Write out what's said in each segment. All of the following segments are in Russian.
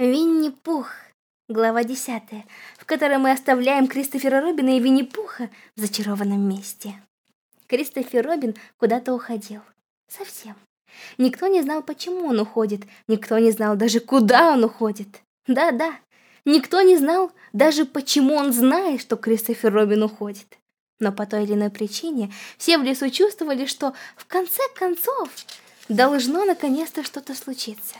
Винни-Пух, глава 10, в которой мы оставляем Кристофера Робина и Винни-Пуха в зачарованном месте. Кристофер Робин куда-то уходил. Совсем. Никто не знал, почему он уходит, никто не знал даже, куда он уходит. Да-да, никто не знал даже, почему он знает, что Кристофер Робин уходит. Но по той или иной причине все в лесу чувствовали, что в конце концов должно наконец-то что-то случиться.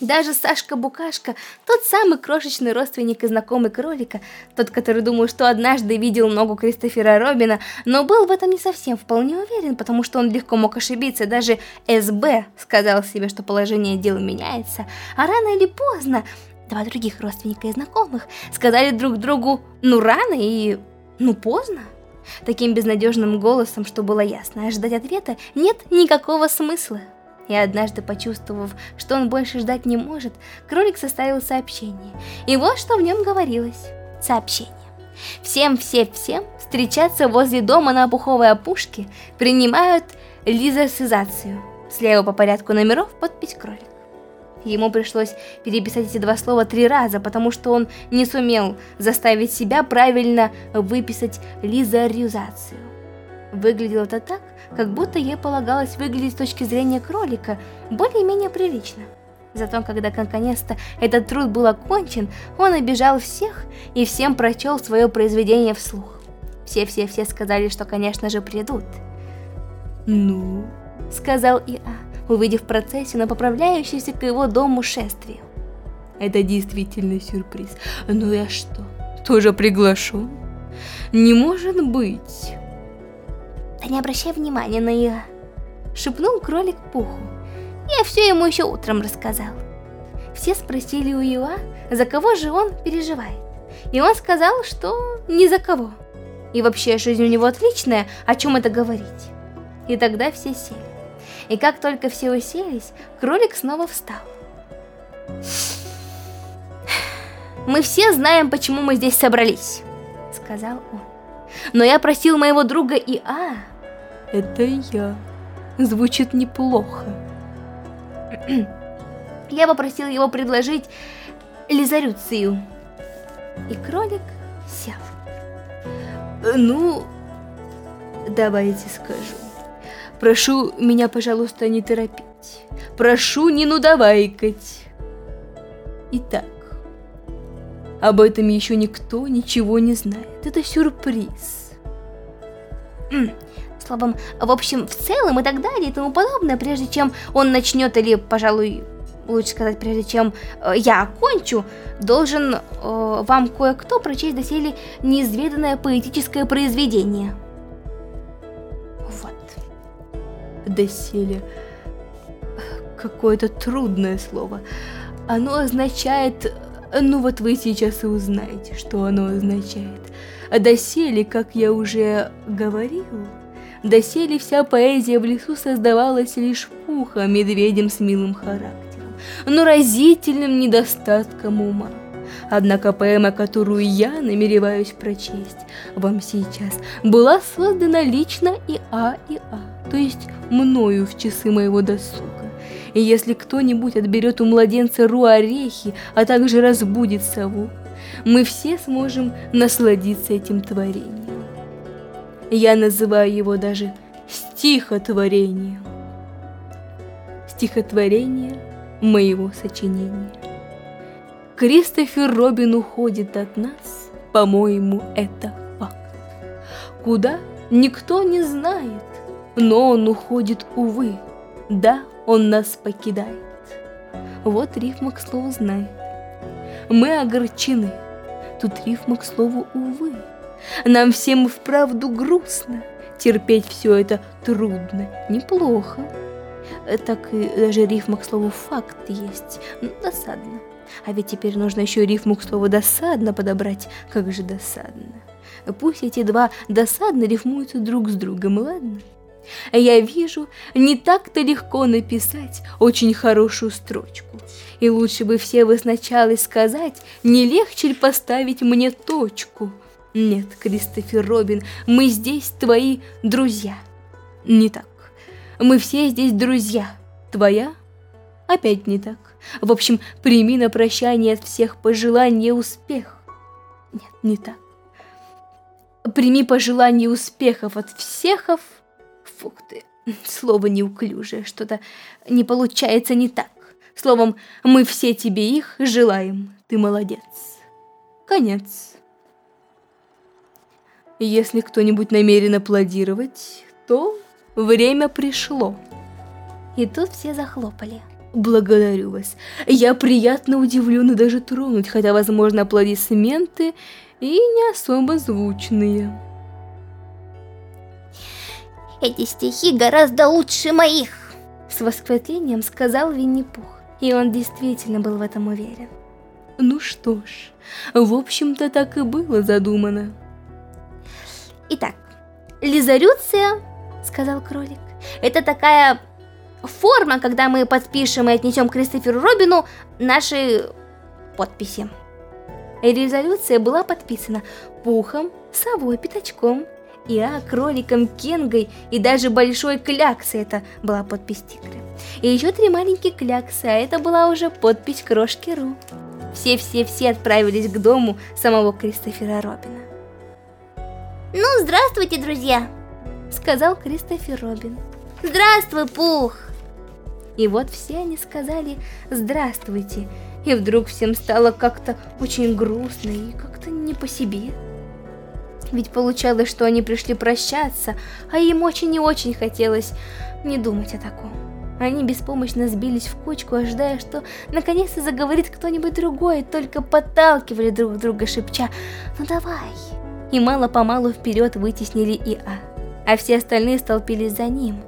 Даже Сашка-букашка, тот самый крошечный родственник и знакомый кролика, тот, который думал, что однажды видел ногу Кристофера Робина, но был в этом не совсем вполне уверен, потому что он легко мог ошибиться. Даже СБ сказал себе, что положение дел меняется, а рано или поздно два других родственника и знакомых сказали друг другу «ну рано» и «ну поздно». Таким безнадежным голосом, что было ясно, ожидать ответа нет никакого смысла. И однажды, почувствовав, что он больше ждать не может, кролик составил сообщение. И вот что в нем говорилось. Сообщение. Всем-все-всем встречаться возле дома на опуховой опушке принимают лизосизацию. Слева по порядку номеров подпись кролик. Ему пришлось переписать эти два слова три раза, потому что он не сумел заставить себя правильно выписать лизаризацию. Выглядело это так, как будто ей полагалось выглядеть с точки зрения кролика более-менее прилично. Зато когда наконец-то этот труд был окончен, он обижал всех и всем прочел свое произведение вслух. Все-все-все сказали, что, конечно же, придут. «Ну?» — сказал Иа, увидев процессию на поправляющейся к его дому шествию. «Это действительно сюрприз. Ну я что, тоже приглашу?» «Не может быть!» Да не обращай внимания на ее. Шепнул кролик Пуху. Я все ему еще утром рассказал. Все спросили у Юа, за кого же он переживает. И он сказал, что ни за кого. И вообще жизнь у него отличная, о чем это говорить. И тогда все сели. И как только все уселись, кролик снова встал. «Мы все знаем, почему мы здесь собрались», — сказал он. «Но я просил моего друга Иа это я. Звучит неплохо. Я попросил его предложить лизарюцию. И кролик сел. Ну, давайте скажу. Прошу меня, пожалуйста, не торопить. Прошу не нудовайкать. Итак, об этом еще никто ничего не знает. Это сюрприз. Словом, в общем, в целом и так далее и тому подобное, прежде чем он начнет, или, пожалуй, лучше сказать, прежде чем э, я окончу, должен э, вам кое-кто прочесть доселе неизведанное поэтическое произведение. Вот. Доселе... Какое-то трудное слово. Оно означает... Ну вот вы сейчас и узнаете, что оно означает. Доселе, как я уже говорил... Доселе вся поэзия в лесу создавалась лишь пухом, медведем с милым характером, но разительным недостатком ума. Однако поэма, которую я намереваюсь прочесть вам сейчас, была создана лично и А, и А, то есть мною в часы моего досуга. И если кто-нибудь отберет у младенца ру орехи, а также разбудит сову, мы все сможем насладиться этим творением. Я называю его даже стихотворением. Стихотворение моего сочинения. Кристофер Робин уходит от нас, по-моему, это факт. Куда, никто не знает, но он уходит, увы. Да, он нас покидает. Вот рифма к слову знает. Мы огорчены. Тут рифма к слову увы. Нам всем вправду грустно, терпеть все это трудно, неплохо. Так и даже рифма к слову «факт» есть, ну, досадно. А ведь теперь нужно еще рифму к слову «досадно» подобрать, как же досадно. Пусть эти два досадно рифмуются друг с другом, ладно? Я вижу, не так-то легко написать очень хорошую строчку. И лучше бы все вы сначала сказать, не легче ли поставить мне точку – нет, Кристофер Робин, мы здесь твои друзья. Не так. Мы все здесь друзья. Твоя опять не так. В общем, прими на прощание от всех пожелания успех. Нет, не так. Прими пожелания успехов от всехов. Фух ты, слово неуклюжее, что-то не получается не так. Словом, мы все тебе их желаем. Ты молодец. Конец. Если кто-нибудь намерен аплодировать, то время пришло. И тут все захлопали. Благодарю вас. Я приятно удивлен и даже тронуть, хотя, возможно, аплодисменты и не особо звучные. Эти стихи гораздо лучше моих, с восхватлением сказал Винни-Пух. И он действительно был в этом уверен. Ну что ж, в общем-то так и было задумано. Итак, лизорюция, сказал кролик, это такая форма, когда мы подпишем и отнесем Кристоферу Робину наши подписи. Резолюция была подписана Пухом, Совой, Пятачком, Иа, Кроликом, Кенгой и даже Большой Кляксой это была подпись Тигры. И еще три маленькие Кляксы, а это была уже подпись Крошки Ру. Все-все-все отправились к дому самого Кристофера Робина. «Ну, здравствуйте, друзья!» Сказал Кристофер Робин. «Здравствуй, Пух!» И вот все они сказали «Здравствуйте!» И вдруг всем стало как-то очень грустно и как-то не по себе. Ведь получалось, что они пришли прощаться, а им очень и очень хотелось не думать о таком. Они беспомощно сбились в кучку, ожидая, что наконец-то заговорит кто-нибудь другой, только подталкивали друг друга, шепча «Ну давай!» И мало-помалу вперед вытеснили Иа, а все остальные столпились за ним.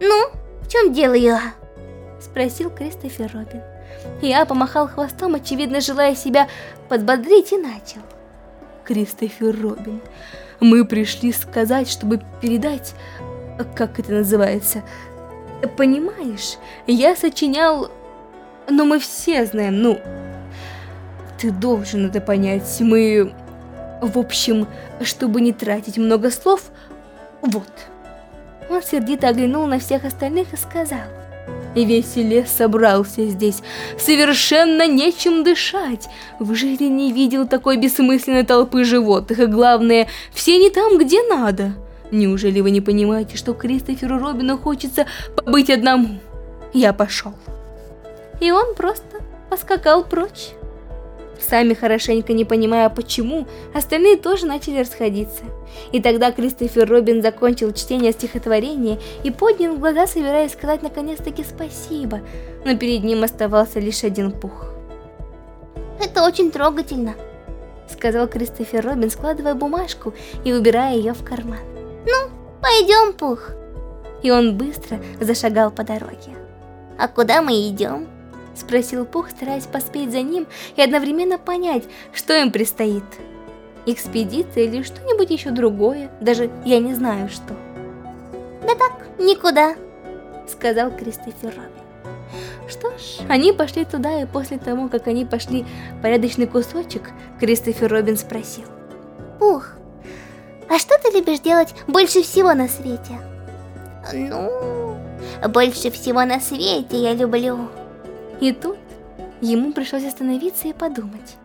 «Ну, в чем дело, Иа?» – спросил Кристофер Робин. Иа помахал хвостом, очевидно желая себя подбодрить, и начал. Кристофер Робин, мы пришли сказать, чтобы передать... Как это называется? Понимаешь, я сочинял... Но мы все знаем, ну... Ты должен это понять, мы... В общем, чтобы не тратить много слов, вот. Он сердито оглянул на всех остальных и сказал. Весь собрался здесь. Совершенно нечем дышать. В жизни не видел такой бессмысленной толпы животных. И главное, все не там, где надо. Неужели вы не понимаете, что Кристоферу Робину хочется побыть одному? Я пошел. И он просто поскакал прочь. Сами хорошенько не понимая почему, остальные тоже начали расходиться. И тогда Кристофер Робин закончил чтение стихотворения и поднял глаза, собираясь сказать наконец-таки спасибо, но перед ним оставался лишь один пух. «Это очень трогательно», — сказал Кристофер Робин, складывая бумажку и убирая ее в карман. «Ну, пойдем, пух!» И он быстро зашагал по дороге. «А куда мы идем?» Спросил Пух, стараясь поспеть за ним и одновременно понять, что им предстоит. Экспедиция или что-нибудь еще другое, даже я не знаю что. Да так, никуда, сказал Кристофер Робин. Что ж, они пошли туда, и после того, как они пошли порядочный кусочек, Кристофер Робин спросил. Пух, а что ты любишь делать больше всего на свете? Ну, больше всего на свете я люблю и тут ему пришлось остановиться и подумать.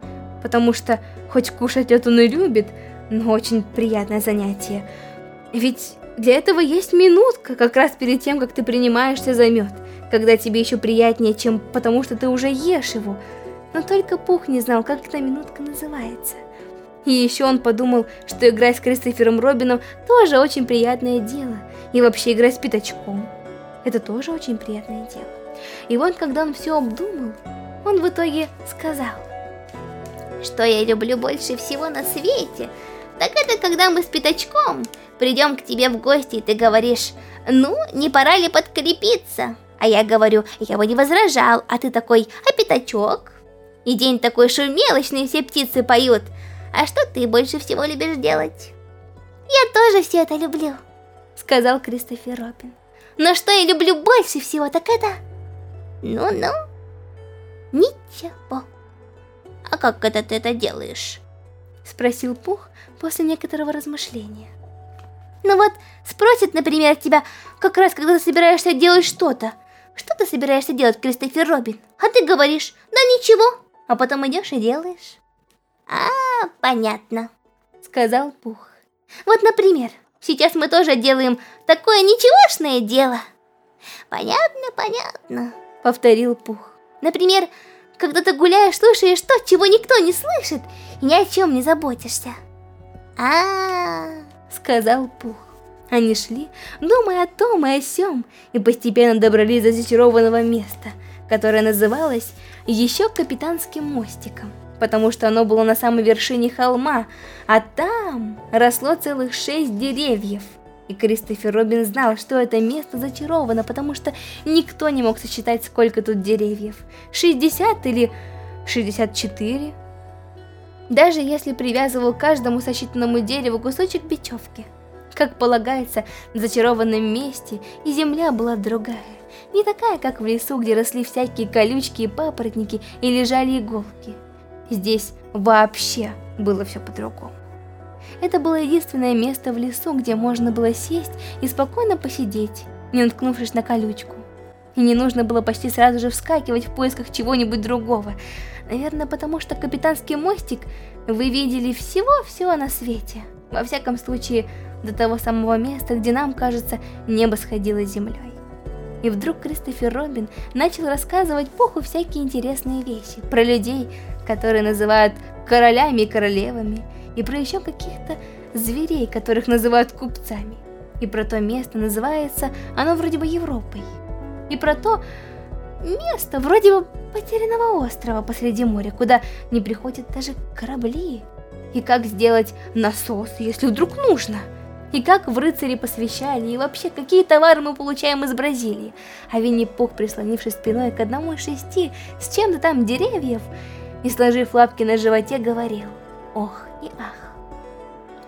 Потому что, хоть кушать он и любит, но очень приятное занятие. Ведь для этого есть минутка, как раз перед тем, как ты принимаешься за мед, когда тебе еще приятнее, чем потому что ты уже ешь его. Но только Пух не знал, как эта минутка называется. И еще он подумал, что играть с Кристофером Робином тоже очень приятное дело. И вообще играть с Пятачком. Это тоже очень приятное дело. И вот, когда он все обдумал, он в итоге сказал, что я люблю больше всего на свете, так это когда мы с Пятачком придем к тебе в гости, и ты говоришь, ну, не пора ли подкрепиться? А я говорю, я бы не возражал, а ты такой, а Пятачок? И день такой шумелочный, все птицы поют. А что ты больше всего любишь делать? Я тоже все это люблю, сказал Кристофер Робин. Но что я люблю больше всего, так это ну-ну. Ничего. А как это ты это делаешь? Спросил Пух после некоторого размышления. Ну вот, спросит, например, тебя, как раз когда ты собираешься делать что-то. Что ты собираешься делать, Кристофер Робин? А ты говоришь, да ничего, а потом идешь и делаешь. А, понятно, сказал Пух. Вот, например, сейчас мы тоже делаем такое ничегошное дело. Понятно, понятно, повторил Пух. Например, когда ты гуляешь, слушаешь то, чего никто не слышит, и ни о чем не заботишься. А, -а, -а сказал Пух. Они шли, думая о том и о сём, и постепенно добрались до зачарованного места, которое называлось еще Капитанским мостиком, потому что оно было на самой вершине холма, а там росло целых шесть деревьев. И Кристофер Робин знал, что это место зачаровано, потому что никто не мог сосчитать, сколько тут деревьев. 60 или 64? Даже если привязывал каждому сосчитанному дереву кусочек бечевки – как полагается, в зачарованном месте, и земля была другая. Не такая, как в лесу, где росли всякие колючки и папоротники и лежали иголки. Здесь вообще было все по-другому. Это было единственное место в лесу, где можно было сесть и спокойно посидеть, не наткнувшись на колючку. И не нужно было почти сразу же вскакивать в поисках чего-нибудь другого. Наверное, потому что капитанский мостик вы видели всего-всего на свете. Во всяком случае, до того самого места, где нам, кажется, небо сходило с землей. И вдруг Кристофер Робин начал рассказывать Пуху всякие интересные вещи про людей, которые называют королями и королевами, и про еще каких-то зверей, которых называют купцами. И про то место называется, оно вроде бы Европой. И про то место вроде бы потерянного острова посреди моря, куда не приходят даже корабли. И как сделать насос, если вдруг нужно и как в рыцаре посвящали, и вообще, какие товары мы получаем из Бразилии. А Винни-Пух, прислонившись спиной к одному из шести, с чем-то там деревьев, и сложив лапки на животе, говорил «Ох и ах».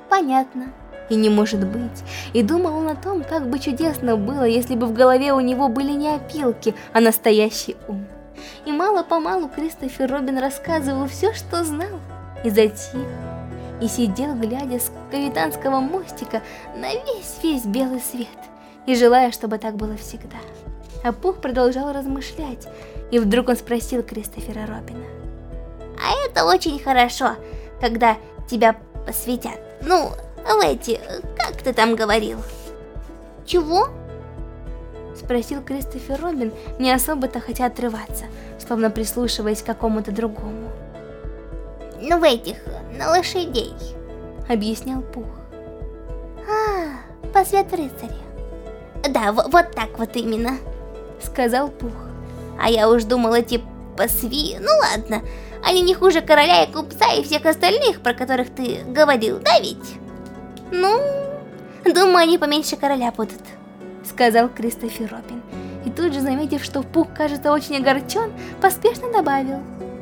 Понятно. И не может быть. И думал он о том, как бы чудесно было, если бы в голове у него были не опилки, а настоящий ум. И мало-помалу Кристофер Робин рассказывал все, что знал, и затих и сидел, глядя с капитанского мостика на весь-весь белый свет, и желая, чтобы так было всегда. А Пух продолжал размышлять, и вдруг он спросил Кристофера Робина. «А это очень хорошо, когда тебя посвятят. Ну, в эти, как ты там говорил?» «Чего?» Спросил Кристофер Робин, не особо-то хотя отрываться, словно прислушиваясь к какому-то другому. «Ну, в этих, на лошадей», — объяснял Пух. «А, по свет рыцаря». «Да, вот так вот именно», — сказал Пух. «А я уж думала, типа, сви... Ну ладно, они не хуже короля и купца и всех остальных, про которых ты говорил, да ведь?» «Ну, думаю, они поменьше короля будут», — сказал Кристофер Робин. И тут же, заметив, что Пух, кажется, очень огорчен, поспешно добавил.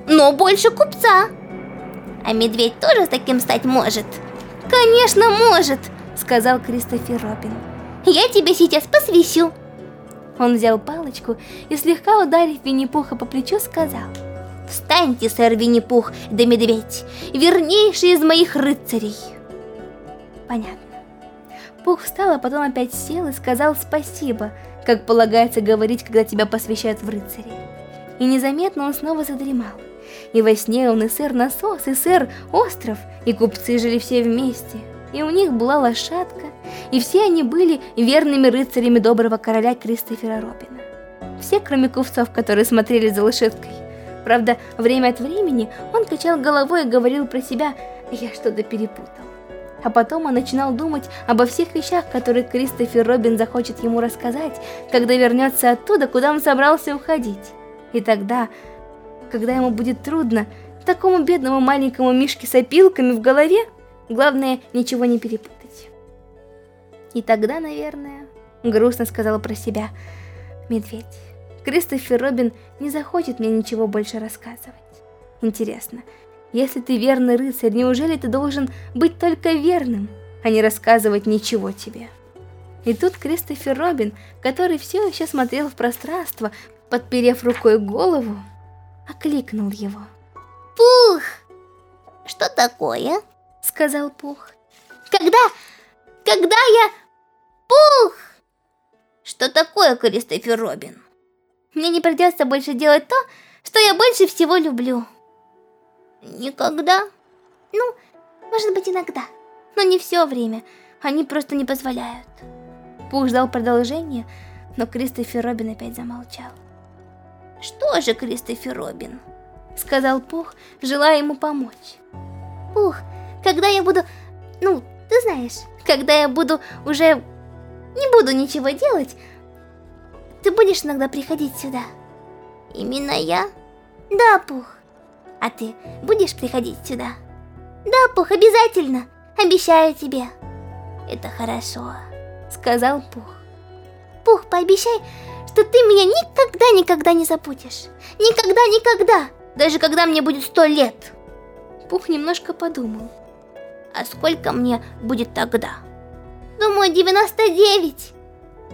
«Но больше купца!» А медведь тоже таким стать может? Конечно, может, сказал Кристофер Робин. Я тебе сейчас посвящу. Он взял палочку и, слегка ударив Винни-Пуха по плечу, сказал. Встаньте, сэр Винни-Пух, да медведь, вернейший из моих рыцарей. Понятно. Пух встал, а потом опять сел и сказал спасибо, как полагается говорить, когда тебя посвящают в рыцари. И незаметно он снова задремал. И во сне он и сэр Насос, и сэр Остров, и купцы жили все вместе. И у них была лошадка, и все они были верными рыцарями доброго короля Кристофера Робина. Все, кроме купцов, которые смотрели за лошадкой. Правда, время от времени он качал головой и говорил про себя «я что-то перепутал». А потом он начинал думать обо всех вещах, которые Кристофер Робин захочет ему рассказать, когда вернется оттуда, куда он собрался уходить. И тогда когда ему будет трудно, такому бедному маленькому мишке с опилками в голове, главное ничего не перепутать. И тогда, наверное, грустно сказала про себя медведь. Кристофер Робин не захочет мне ничего больше рассказывать. Интересно, если ты верный рыцарь, неужели ты должен быть только верным, а не рассказывать ничего тебе? И тут Кристофер Робин, который все еще смотрел в пространство, подперев рукой голову, окликнул его. «Пух!» «Что такое?» — сказал Пух. «Когда... когда я... Пух!» «Что такое, Кристофер Робин?» Мне не придется больше делать то, что я больше всего люблю. Никогда? Ну, может быть иногда, но не все время. Они просто не позволяют. Пух ждал продолжения, но Кристофер Робин опять замолчал. «Что же, Кристофер Робин?» Сказал Пух, желая ему помочь. «Пух, когда я буду... Ну, ты знаешь, когда я буду уже... Не буду ничего делать, ты будешь иногда приходить сюда?» «Именно я?» «Да, Пух. А ты будешь приходить сюда?» «Да, Пух, обязательно. Обещаю тебе». «Это хорошо», — сказал Пух. «Пух, пообещай, что ты меня никогда-никогда не забудешь. Никогда-никогда, даже когда мне будет сто лет». Пух немножко подумал. «А сколько мне будет тогда?» «Думаю, 99».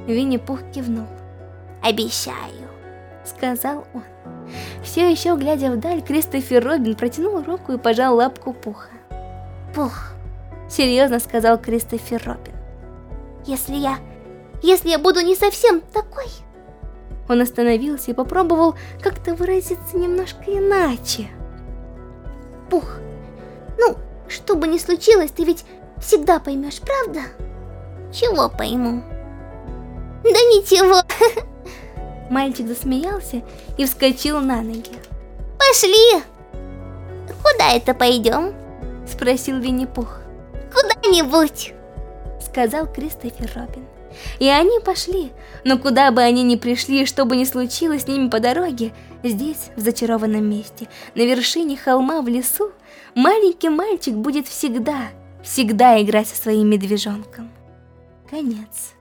Винни-Пух кивнул. «Обещаю», — сказал он. Все еще глядя вдаль, Кристофер Робин протянул руку и пожал лапку Пуха. «Пух», — серьезно сказал Кристофер Робин. «Если я... если я буду не совсем такой...» Он остановился и попробовал как-то выразиться немножко иначе. «Пух, ну, что бы ни случилось, ты ведь всегда поймешь, правда?» «Чего пойму?» «Да ничего!» Мальчик засмеялся и вскочил на ноги. «Пошли!» «Куда это пойдем?» Спросил Винни-Пух. «Куда-нибудь!» Сказал Кристофер Робин. И они пошли, но куда бы они ни пришли, что бы ни случилось с ними по дороге, здесь, в зачарованном месте, на вершине холма в лесу, маленький мальчик будет всегда, всегда играть со своим медвежонком. Конец.